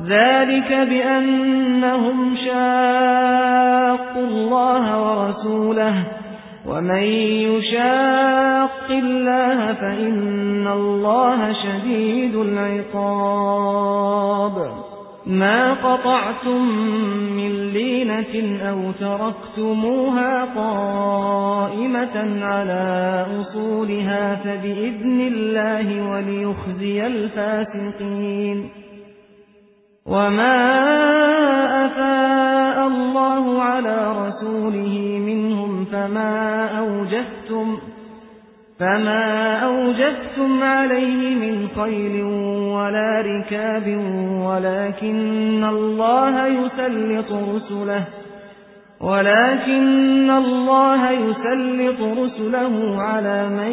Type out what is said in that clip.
ذلك بأنهم شاقوا الله ورسوله ومن يشاق الله فإن الله شديد العقاب. ما قطعتم من لينة أو تركتموها قائمة على أصولها فبإذن الله وليخزي الفاسقين. وما أفاء الله على رسوله منهم فما أوجفتم فما أوجفتم عليه من خيل ولا ركاب ولكن الله يسلط رسله ولكن الله يسلط رسله على من